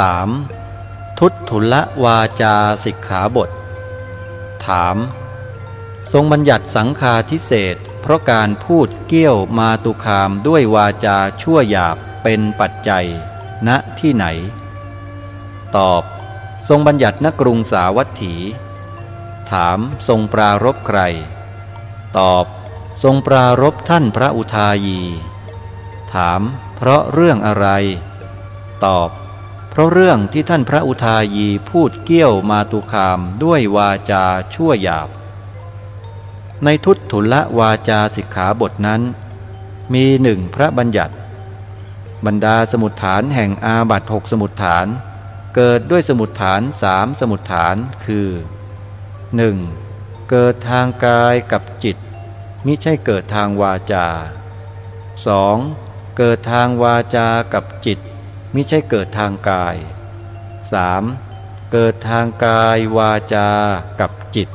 3. ทุตทุละวาจาสิกขาบท ถาม ทรงบัญญัติสังฆาทิเศษเพราะการพูดเกี้ยวมาตุคามด้วยวาจาชั่วหยาบเป็นปัจจัย ณที่ไหน ตอบ ทรงบัญญัติณกรุงสาวัตถี ถามทรงปรารบใคร ตอบ ทรงปรารบท่านพระอุทายี ถาม เพราะเรื่องอะไร ตอบ เพราะเรื่องที่ท่านพระอุทายีพูดเกี้ยวมาตุคามด้วยวาจาชั่วหยาบ ในทุตทุละวาจาสิกขาบทนั้น มีหนึ่งพระบัญญัติ บรรดาสมุดฐานแห่งอาบัตหกสมุดฐาน เกิดด้วยสมุดฐานสามสมุดฐานคือ 1. เกิดทางกายกับจิต มิใช่เกิดทางวาจา 2. เกิดทางวาจากับจิต มิใช่เกิดทางกาย 3. เกิดทางกายวาจากับจิต